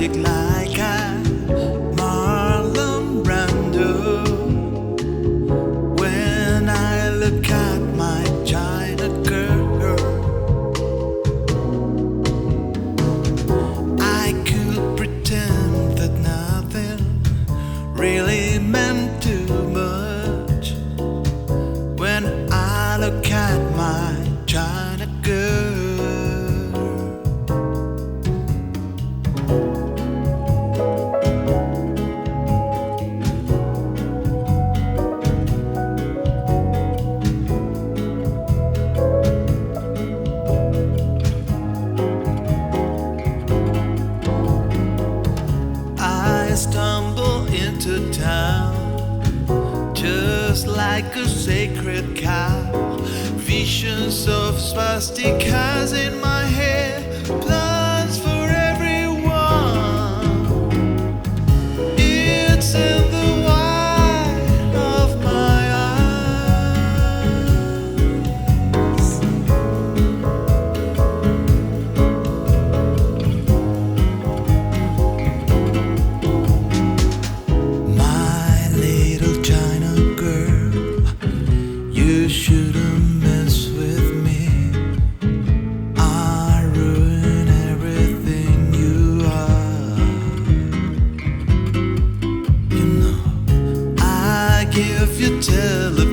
magic like a Marlon Brando. When I look at my China girl, I could pretend that nothing really meant to. Like a sacred cow. Visions of swastikas in my head, if you tell